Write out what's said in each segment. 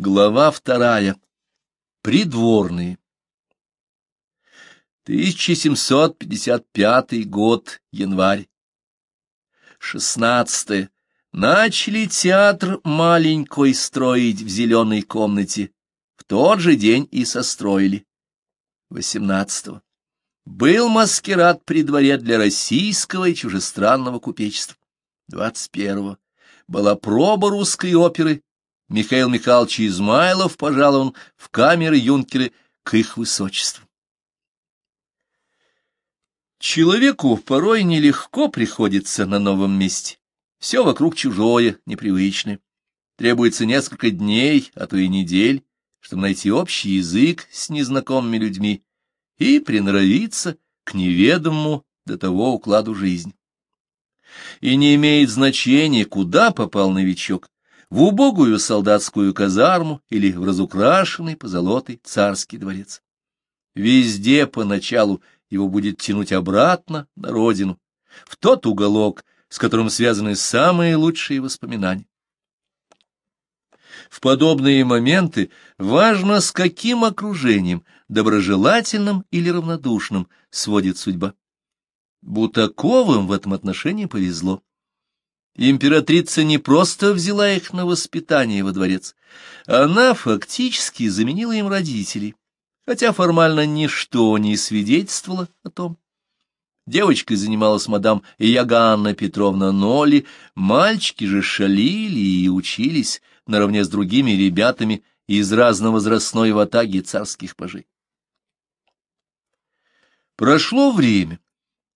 Глава вторая. Придворные. 1755 год, январь. 16. Начали театр маленькой строить в зеленой комнате. В тот же день и состроили. 18. Был маскирад при дворе для российского и чужестранного купечества. 21. Была проба русской оперы Михаил Михайлович Измайлов пожалован в камеры юнкеры к их высочеству. Человеку порой нелегко приходится на новом месте. Все вокруг чужое, непривычное. Требуется несколько дней, а то и недель, чтобы найти общий язык с незнакомыми людьми и приноровиться к неведомому до того укладу жизни. И не имеет значения, куда попал новичок, в убогую солдатскую казарму или в разукрашенный позолотый царский дворец. Везде поначалу его будет тянуть обратно на родину, в тот уголок, с которым связаны самые лучшие воспоминания. В подобные моменты важно, с каким окружением, доброжелательным или равнодушным, сводит судьба. Бутаковым в этом отношении повезло. Императрица не просто взяла их на воспитание во дворец, она фактически заменила им родителей, хотя формально ничто не свидетельствовало о том. Девочкой занималась мадам Яганна Петровна Ноли, мальчики же шалили и учились наравне с другими ребятами из разновозрастной ватаги царских пажей. Прошло время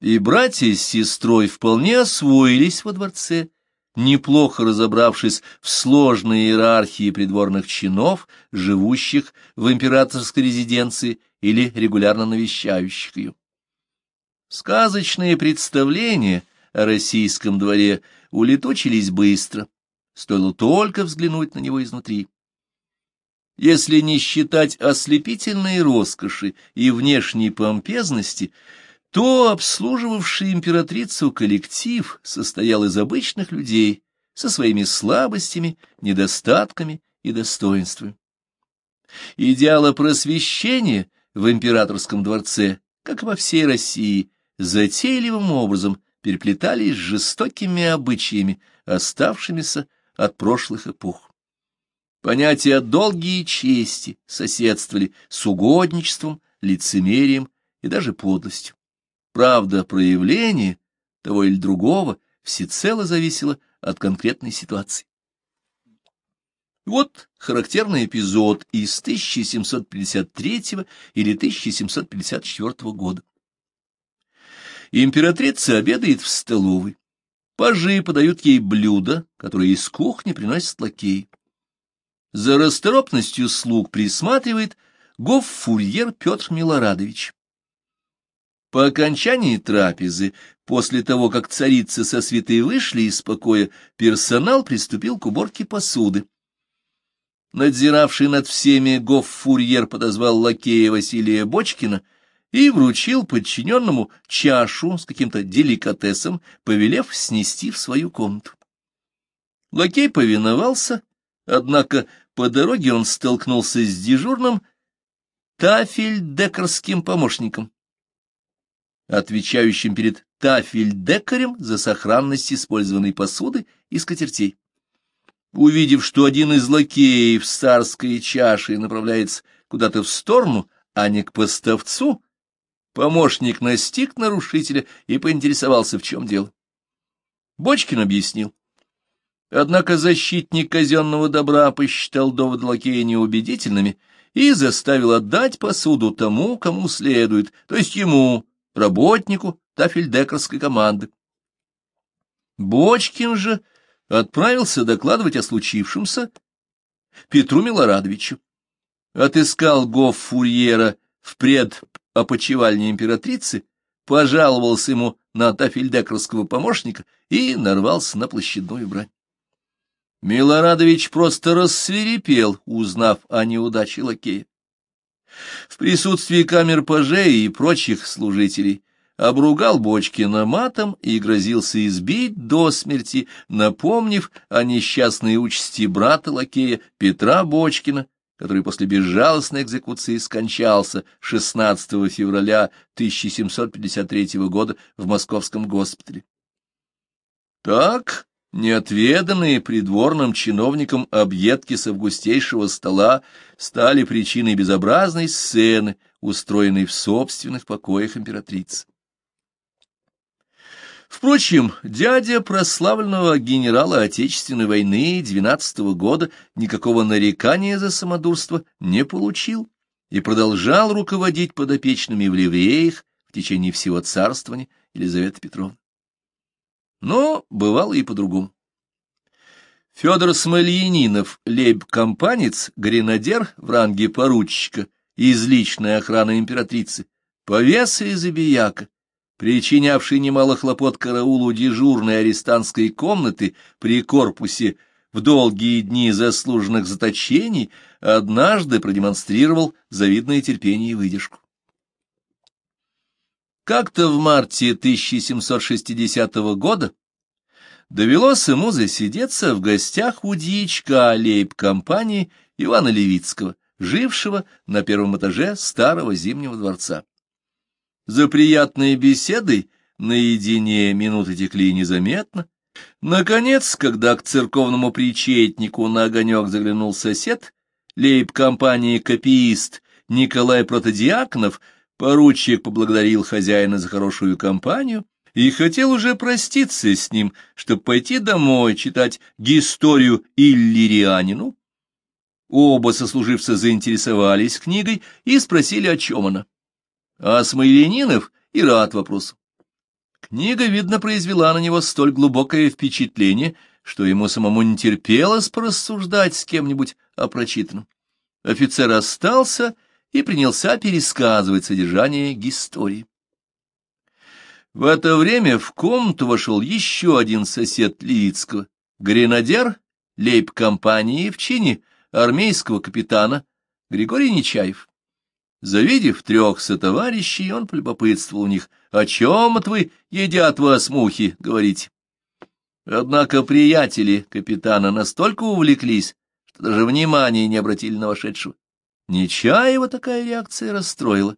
и братья с сестрой вполне освоились во дворце, неплохо разобравшись в сложной иерархии придворных чинов, живущих в императорской резиденции или регулярно навещающих ее. Сказочные представления о российском дворе улетучились быстро, стоило только взглянуть на него изнутри. Если не считать ослепительной роскоши и внешней помпезности, то обслуживавший императрицу коллектив состоял из обычных людей со своими слабостями, недостатками и достоинствами. Идеалы просвещения в императорском дворце, как во всей России, затейливым образом переплетались с жестокими обычаями, оставшимися от прошлых эпох. Понятия долгие чести соседствовали с угодничеством, лицемерием и даже подлостью. Правда, проявление того или другого всецело зависело от конкретной ситуации. Вот характерный эпизод из 1753 или 1754 года. Императрица обедает в столовой. Пажи подают ей блюда, которые из кухни приносят лакей. За расторопностью слуг присматривает гоффурьер Петр Милорадович. По окончании трапезы, после того, как царицы со святой вышли из покоя, персонал приступил к уборке посуды. Надзиравший над всеми гоффурьер подозвал лакея Василия Бочкина и вручил подчиненному чашу с каким-то деликатесом, повелев снести в свою комнату. Лакей повиновался, однако по дороге он столкнулся с дежурным тафельдекарским помощником отвечающим перед тафельдекарем за сохранность использованной посуды и скатертей. Увидев, что один из лакеев с царской чашей направляется куда-то в сторону, а не к поставцу, помощник настиг нарушителя и поинтересовался, в чем дело. Бочкин объяснил. Однако защитник казенного добра посчитал доводы лакея неубедительными и заставил отдать посуду тому, кому следует, то есть ему, работнику тафельдекерской команды. Бочкин же отправился докладывать о случившемся Петру Милорадовичу. Отыскал гоф-фурьера в предопочивальне императрицы, пожаловался ему на тафельдекерского помощника и нарвался на площадную брань. Милорадович просто рассверепел, узнав о неудаче лакея. В присутствии камер пажей и прочих служителей обругал Бочкина матом и грозился избить до смерти, напомнив о несчастной участи брата лакея Петра Бочкина, который после безжалостной экзекуции скончался 16 февраля 1753 года в московском госпитале. Так, неотведанные придворным чиновникам объедки с августейшего стола стали причиной безобразной сцены, устроенной в собственных покоях императрицы. Впрочем, дядя прославленного генерала Отечественной войны двенадцатого года никакого нарекания за самодурство не получил и продолжал руководить подопечными в ливреях в течение всего царствования Елизаветы Петровны. Но бывало и по-другому. Федор Смольянинов, лейб-компанец, гренадер в ранге поручика из личной охраны императрицы, повеса и забияка, причинявший немало хлопот караулу дежурной арестантской комнаты при корпусе в долгие дни заслуженных заточений, однажды продемонстрировал завидное терпение и выдержку. Как-то в марте 1760 года довелось ему засидеться в гостях у дьячка лейб-компании Ивана Левицкого, жившего на первом этаже старого Зимнего дворца. За приятной беседой наедине минуты текли незаметно. Наконец, когда к церковному причетнику на огонек заглянул сосед, лейб-компании «Копиист» Николай Протодиаконов, поручик поблагодарил хозяина за хорошую компанию и хотел уже проститься с ним, чтобы пойти домой читать «Гисторию Иллирианину». Оба сослуживца заинтересовались книгой и спросили, о чем она. А Смоленинов и рад вопросу. Книга, видно, произвела на него столь глубокое впечатление, что ему самому не терпелось порассуждать с кем-нибудь о прочитанном. Офицер остался и принялся пересказывать содержание истории. В это время в комнату вошел еще один сосед Левицкого, гренадер лейб-компании в чине армейского капитана Григорий Нечаев. Завидев трех сотоварищей, он полюбопытствовал у них, «О чем это вы, едят вас мухи?» — говорить. Однако приятели капитана настолько увлеклись, что даже внимания не обратили на вошедшего. Нечаева такая реакция расстроила.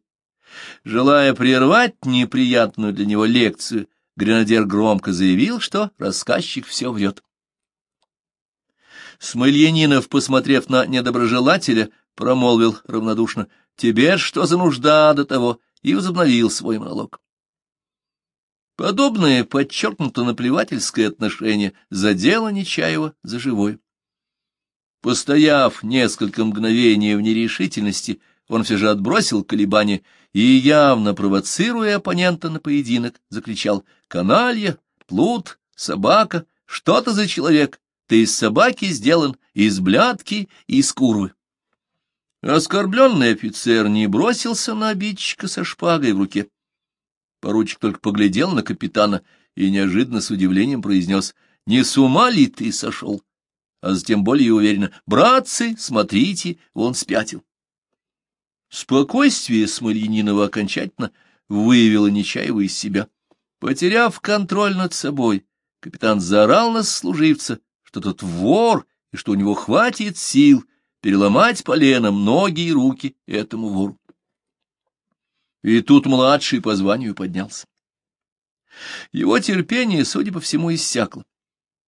Желая прервать неприятную для него лекцию, гренадер громко заявил, что рассказчик все врет. Смольянинов, посмотрев на недоброжелателя, промолвил равнодушно, Тебе что за нужда до того? И возобновил свой монолог. Подобное подчеркнуто наплевательское отношение задело Нечаева за живой. Постояв несколько мгновений в нерешительности, он все же отбросил колебания и, явно провоцируя оппонента на поединок, закричал «Каналья, плут, собака, что ты за человек? Ты из собаки сделан, из блядки, из курвы». Оскорбленный офицер не бросился на обидчика со шпагой в руке. Поручик только поглядел на капитана и неожиданно с удивлением произнес «Не с ума ли ты сошел?» А затем более уверенно «Братцы, смотрите, он спятил». Спокойствие Смольянинова окончательно выявило Нечаева из себя. Потеряв контроль над собой, капитан заорал на служивца, что тот вор и что у него хватит сил — переломать поленом ноги и руки этому вору. И тут младший по званию поднялся. Его терпение, судя по всему, иссякло.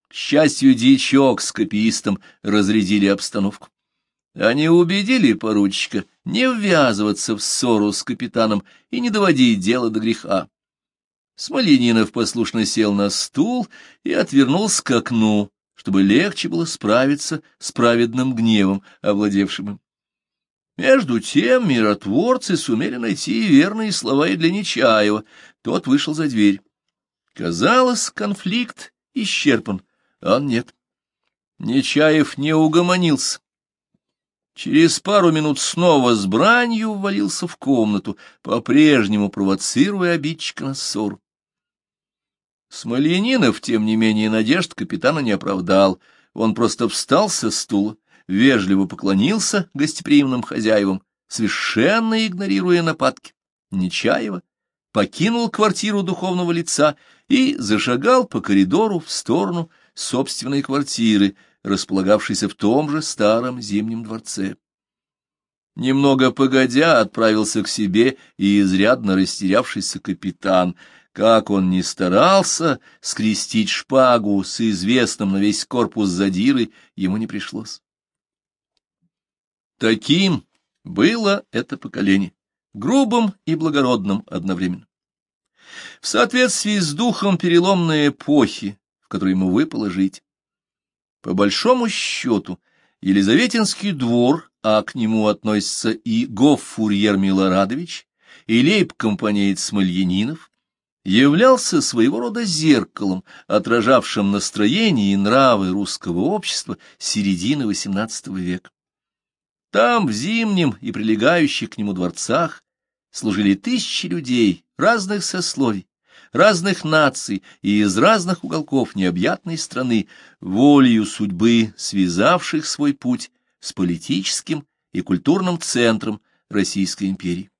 К счастью, дичок с копиистом разрядили обстановку. Они убедили поручика не ввязываться в ссору с капитаном и не доводить дело до греха. Смоленинов послушно сел на стул и отвернулся к окну, чтобы легче было справиться с праведным гневом, овладевшим им. Между тем миротворцы сумели найти верные слова и для Нечаева. Тот вышел за дверь. Казалось, конфликт исчерпан, а нет. Нечаев не угомонился. Через пару минут снова с бранью ввалился в комнату, по-прежнему провоцируя обидчика на ссору. Смольянинов, тем не менее, надежд капитана не оправдал. Он просто встал со стула, вежливо поклонился гостеприимным хозяевам, совершенно игнорируя нападки Нечаева, покинул квартиру духовного лица и зашагал по коридору в сторону собственной квартиры, располагавшейся в том же старом зимнем дворце. Немного погодя отправился к себе и изрядно растерявшийся капитан. Как он ни старался скрестить шпагу с известным на весь корпус задирой, ему не пришлось. Таким было это поколение, грубым и благородным одновременно. В соответствии с духом переломной эпохи, в которой ему выпало жить. По большому счету, Елизаветинский двор, а к нему относятся и гоф-фурьер Милорадович, и лейб-компанеец Смольянинов, являлся своего рода зеркалом, отражавшим настроение и нравы русского общества середины XVIII века. Там, в зимнем и прилегающих к нему дворцах, служили тысячи людей разных сословий, разных наций и из разных уголков необъятной страны, волею судьбы, связавших свой путь с политическим и культурным центром Российской империи.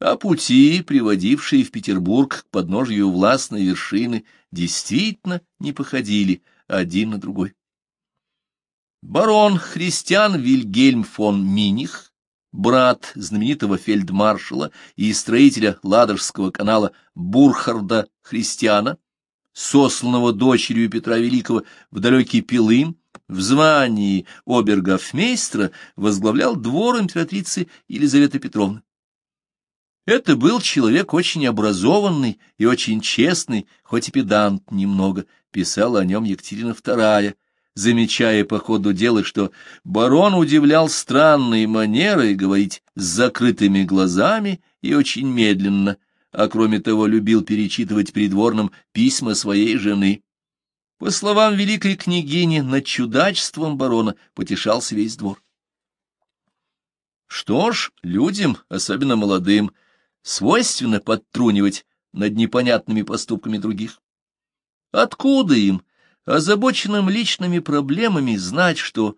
А пути, приводившие в Петербург к подножию властной вершины, действительно не походили один на другой. Барон Христиан Вильгельм фон Миних, брат знаменитого фельдмаршала и строителя Ладожского канала Бурхарда Христиана, сосланного дочерью Петра Великого в далекий Пилым, в звании обергофмейстра возглавлял двор императрицы Елизаветы Петровны. Это был человек очень образованный и очень честный, хоть и педант немного, писала о нем Екатерина II, замечая по ходу дела, что барон удивлял странные манеры говорить с закрытыми глазами и очень медленно, а кроме того любил перечитывать придворным письма своей жены. По словам великой княгини, над чудачеством барона потешался весь двор. Что ж, людям, особенно молодым, свойственно подтрунивать над непонятными поступками других. Откуда им, озабоченным личными проблемами, знать, что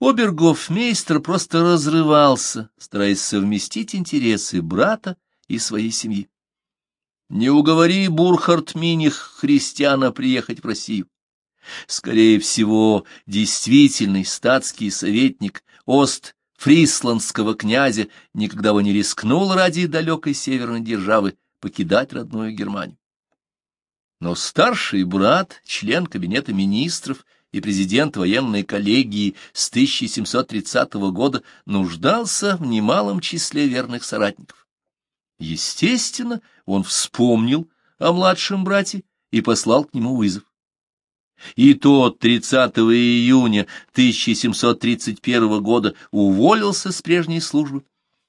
обергофмейстер просто разрывался, стараясь совместить интересы брата и своей семьи. Не уговори Бурхард Миних христиана приехать в Россию. Скорее всего, действительный статский советник Ост фрисландского князя никогда бы не рискнул ради далекой северной державы покидать родную Германию. Но старший брат, член кабинета министров и президент военной коллегии с 1730 года, нуждался в немалом числе верных соратников. Естественно, он вспомнил о младшем брате и послал к нему вызов. И тот 30 июня 1731 года уволился с прежней службы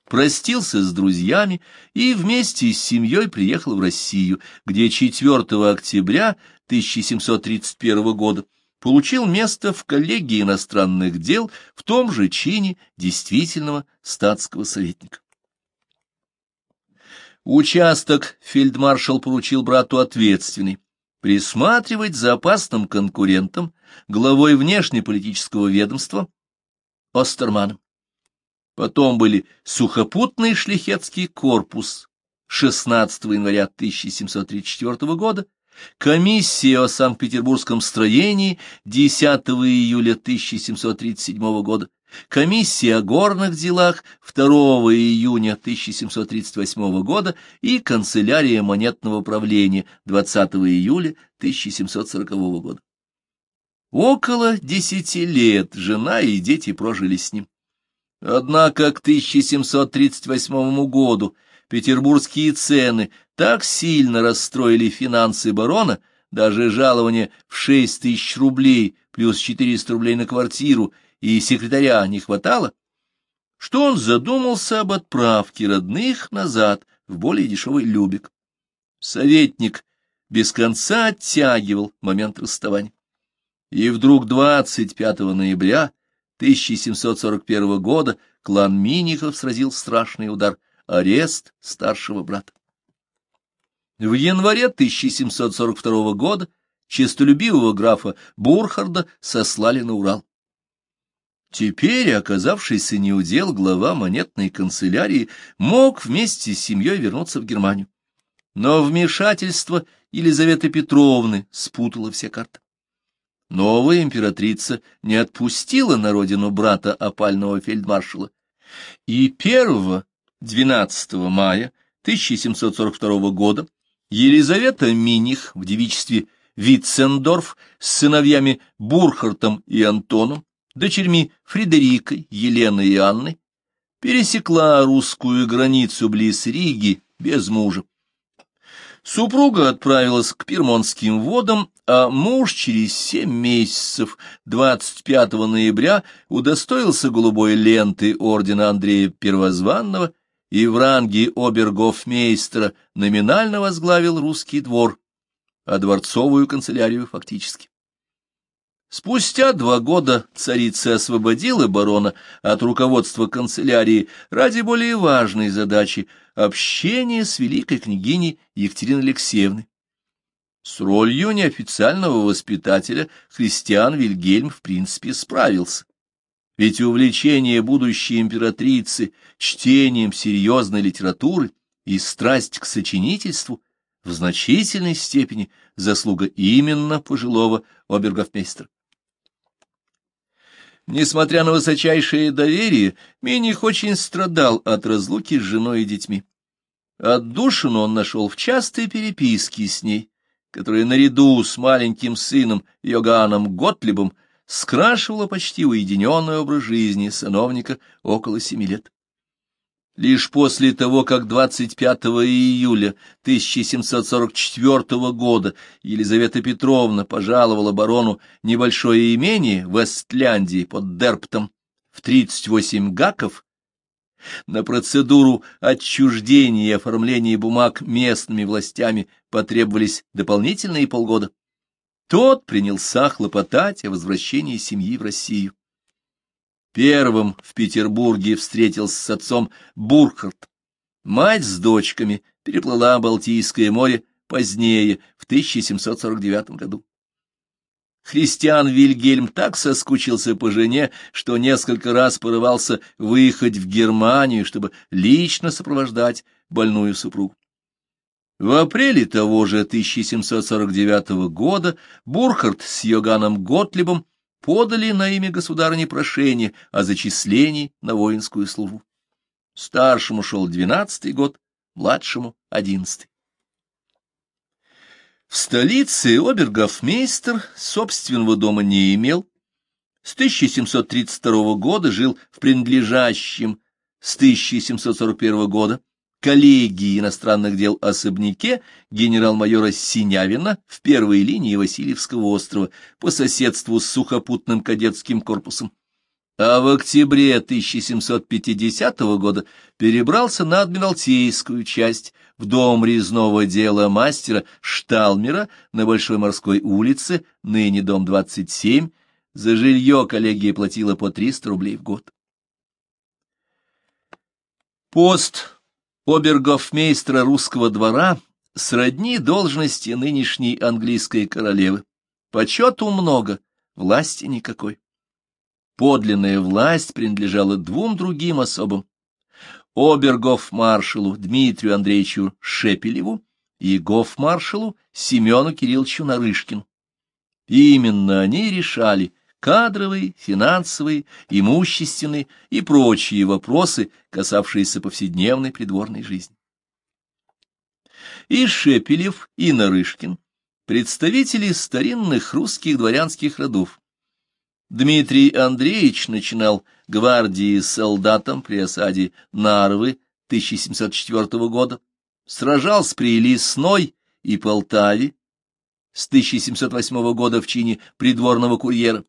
простился с друзьями и вместе с семьей приехал в Россию, где 4 октября 1731 года получил место в коллегии иностранных дел в том же чине действительного статского советника. Участок фельдмаршал поручил брату ответственный присматривать за опасным конкурентом, главой внешнеполитического ведомства Остерманом. Потом были сухопутный шляхетский корпус 16 января 1734 года, комиссия о Санкт-Петербургском строении 10 июля 1737 года, комиссия о горных делах 2 июня 1738 года и канцелярия монетного правления 20 июля 1740 года. Около десяти лет жена и дети прожили с ним. Однако к 1738 году петербургские цены так сильно расстроили финансы барона, даже жалование в 6 тысяч рублей плюс 400 рублей на квартиру и секретаря не хватало, что он задумался об отправке родных назад в более дешевый Любек. Советник без конца оттягивал момент расставания. И вдруг 25 ноября 1741 года клан Минихов сразил страшный удар — арест старшего брата. В январе 1742 года честолюбивого графа Бурхарда сослали на Урал. Теперь, оказавшийся неудел глава монетной канцелярии, мог вместе с семьей вернуться в Германию. Но вмешательство Елизаветы Петровны спутало все карты. Новая императрица не отпустила на родину брата опального фельдмаршала, и 1-12 мая 1742 года Елизавета Миних в девичестве Витцендорф с сыновьями Бурхартом и Антоном, дочерьми Фредерикой, Еленой и Анной, пересекла русскую границу близ Риги без мужа. Супруга отправилась к Пирмонтским водам, а муж через семь месяцев, 25 ноября, удостоился голубой ленты ордена Андрея Первозванного и в ранге обергофмейстера номинально возглавил русский двор, а дворцовую канцелярию фактически. Спустя два года царица освободила барона от руководства канцелярии ради более важной задачи — общения с великой княгиней Екатериной Алексеевной. С ролью неофициального воспитателя христиан Вильгельм в принципе справился. Ведь увлечение будущей императрицы чтением серьезной литературы и страсть к сочинительству в значительной степени заслуга именно пожилого обергофмейстера. Несмотря на высочайшее доверие, Миних очень страдал от разлуки с женой и детьми. Отдушину он нашел в частой переписке с ней, которая наряду с маленьким сыном Йоганном Готлибом скрашивала почти уединенный образ жизни сановника около семи лет. Лишь после того, как 25 июля 1744 года Елизавета Петровна пожаловала барону небольшое имение в Эстляндии под Дерптом в 38 гаков, на процедуру отчуждения и оформления бумаг местными властями потребовались дополнительные полгода. Тот принялся хлопотать о возвращении семьи в Россию. Первым в Петербурге встретился с отцом Бурхард. Мать с дочками переплыла Балтийское море позднее, в 1749 году. Христиан Вильгельм так соскучился по жене, что несколько раз порывался выехать в Германию, чтобы лично сопровождать больную супругу. В апреле того же 1749 года Бурхард с Йоганом Готлибом подали на имя государыни прошение о зачислении на воинскую службу. Старшему шел двенадцатый год, младшему — одиннадцатый. В столице обергофмейстер собственного дома не имел. С 1732 года жил в принадлежащем с 1741 года коллегии иностранных дел особняке генерал-майора Синявина в первой линии Васильевского острова по соседству с сухопутным кадетским корпусом. А в октябре 1750 года перебрался на Адмиралтейскую часть в дом резного дела мастера Шталмера на Большой морской улице, ныне дом 27, за жилье коллегия платила по 300 рублей в год. Пост обергофмейстра русского двора сродни должности нынешней английской королевы. Почету много, власти никакой. Подлинная власть принадлежала двум другим особам. Обергоф-маршалу Дмитрию Андреевичу Шепелеву и гоф-маршалу Семену Кирилловичу Нарышкину. Именно они решали, кадровые, финансовые, имущественные и прочие вопросы, касавшиеся повседневной придворной жизни. И Шепелев, и Нарышкин — представители старинных русских дворянских родов. Дмитрий Андреевич начинал гвардии солдатом при осаде Нарвы 1704 года, сражался при Лесной и Полтаве с 1708 года в чине придворного курьера.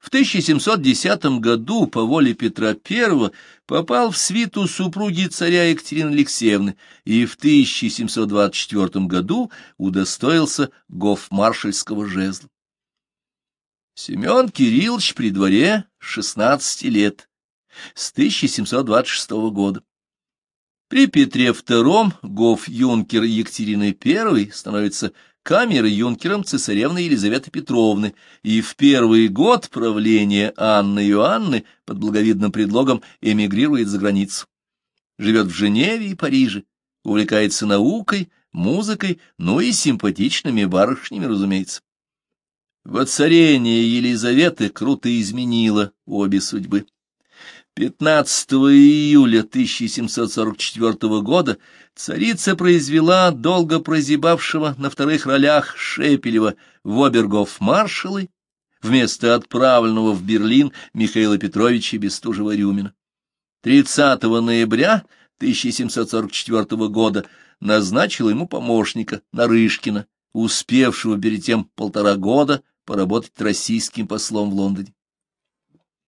В 1710 году по воле Петра I попал в свиту супруги царя Екатерины Алексеевны и в 1724 году удостоился гофмаршальского жезла. Семен Кириллович при дворе 16 лет, с 1726 года. При Петре II гоф-юнкер Екатерины I становится камер-юнкером цесаревны Елизаветы Петровны, и в первый год правления Анны Иоанны под благовидным предлогом эмигрирует за границу. Живет в Женеве и Париже, увлекается наукой, музыкой, ну и симпатичными барышнями, разумеется. Воцарение Елизаветы круто изменило обе судьбы. 15 июля 1744 года царица произвела долго прозябавшего на вторых ролях Шепелева в обергоф-маршалы вместо отправленного в Берлин Михаила Петровича Бестужева-Рюмина. 30 ноября 1744 года назначил ему помощника Нарышкина, успевшего перед тем полтора года поработать российским послом в Лондоне.